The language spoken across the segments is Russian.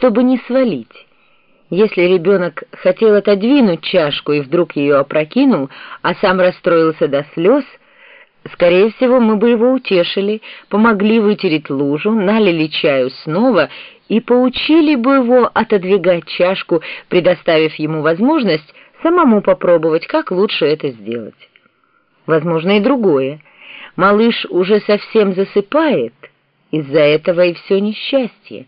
чтобы не свалить. Если ребенок хотел отодвинуть чашку и вдруг ее опрокинул, а сам расстроился до слез, скорее всего, мы бы его утешили, помогли вытереть лужу, налили чаю снова и поучили бы его отодвигать чашку, предоставив ему возможность самому попробовать, как лучше это сделать. Возможно и другое. Малыш уже совсем засыпает, из-за этого и все несчастье.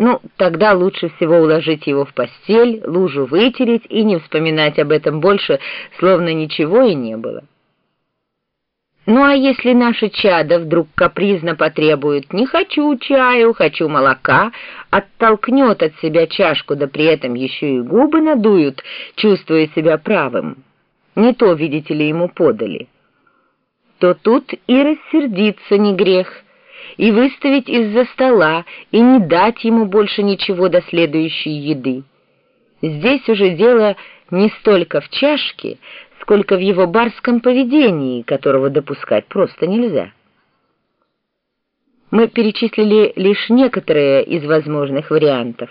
Ну, тогда лучше всего уложить его в постель, лужу вытереть и не вспоминать об этом больше, словно ничего и не было. Ну а если наше чадо вдруг капризно потребует «не хочу чаю, хочу молока», оттолкнет от себя чашку, да при этом еще и губы надуют, чувствуя себя правым, не то, видите ли, ему подали, то тут и рассердиться не грех – и выставить из-за стола, и не дать ему больше ничего до следующей еды. Здесь уже дело не столько в чашке, сколько в его барском поведении, которого допускать просто нельзя. Мы перечислили лишь некоторые из возможных вариантов.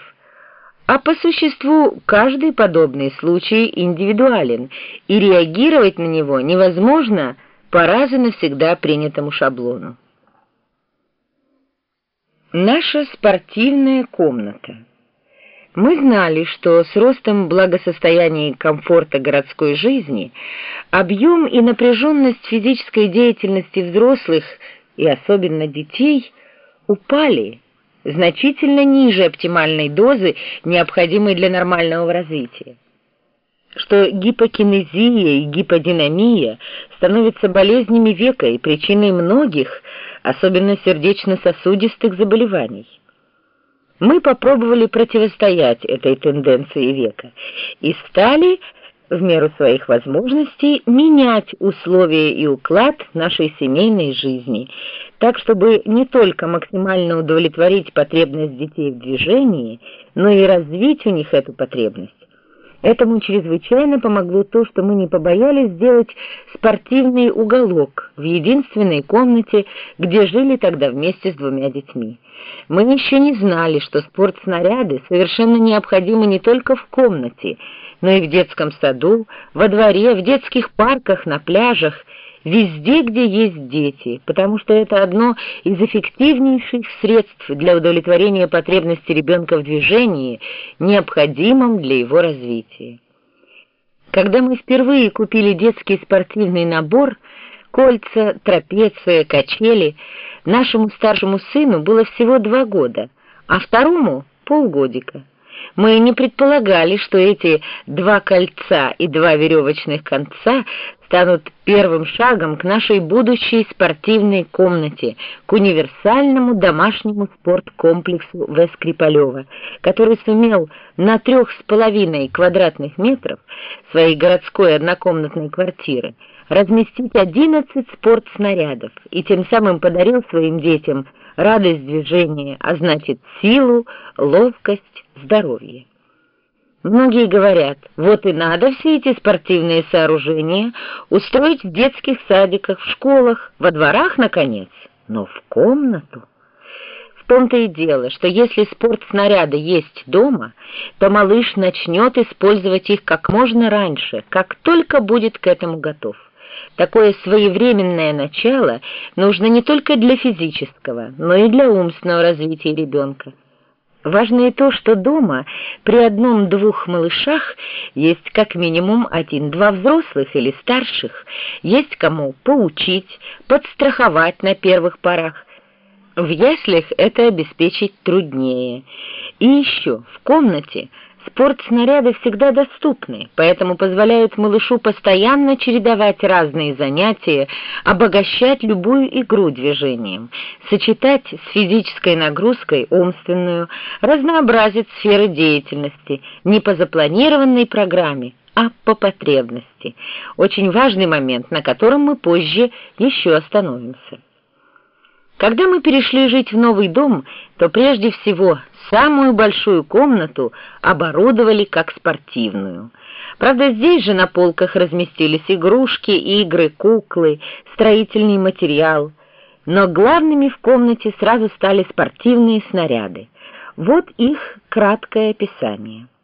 А по существу каждый подобный случай индивидуален, и реагировать на него невозможно по раз и навсегда принятому шаблону. Наша спортивная комната. Мы знали, что с ростом благосостояния и комфорта городской жизни объем и напряженность физической деятельности взрослых и особенно детей упали значительно ниже оптимальной дозы, необходимой для нормального развития. Что гипокинезия и гиподинамия становятся болезнями века и причиной многих – особенно сердечно-сосудистых заболеваний. Мы попробовали противостоять этой тенденции века и стали, в меру своих возможностей, менять условия и уклад нашей семейной жизни, так, чтобы не только максимально удовлетворить потребность детей в движении, но и развить у них эту потребность. Этому чрезвычайно помогло то, что мы не побоялись сделать спортивный уголок в единственной комнате, где жили тогда вместе с двумя детьми. Мы еще не знали, что спортснаряды совершенно необходимы не только в комнате, но и в детском саду, во дворе, в детских парках, на пляжах, везде, где есть дети, потому что это одно из эффективнейших средств для удовлетворения потребности ребенка в движении, необходимом для его развития. Когда мы впервые купили детский спортивный набор, кольца, трапеция, качели, нашему старшему сыну было всего два года, а второму — полгодика. Мы не предполагали, что эти два кольца и два веревочных конца станут первым шагом к нашей будущей спортивной комнате, к универсальному домашнему спорткомплексу В. Скрипалева, который сумел на трех с половиной квадратных метров своей городской однокомнатной квартиры разместить 11 спортснарядов и тем самым подарил своим детям радость движения, а значит силу, ловкость, здоровье. Многие говорят, вот и надо все эти спортивные сооружения устроить в детских садиках, в школах, во дворах, наконец, но в комнату. В том-то и дело, что если спортснаряды есть дома, то малыш начнет использовать их как можно раньше, как только будет к этому готов. Такое своевременное начало нужно не только для физического, но и для умственного развития ребенка. Важно и то, что дома при одном-двух малышах есть как минимум один-два взрослых или старших, есть кому поучить, подстраховать на первых порах. В яслях это обеспечить труднее. И еще в комнате – Спортснаряды всегда доступны, поэтому позволяют малышу постоянно чередовать разные занятия, обогащать любую игру движением, сочетать с физической нагрузкой умственную, разнообразить сферы деятельности не по запланированной программе, а по потребности. Очень важный момент, на котором мы позже еще остановимся. Когда мы перешли жить в новый дом, то прежде всего самую большую комнату оборудовали как спортивную. Правда, здесь же на полках разместились игрушки, игры, куклы, строительный материал. Но главными в комнате сразу стали спортивные снаряды. Вот их краткое описание.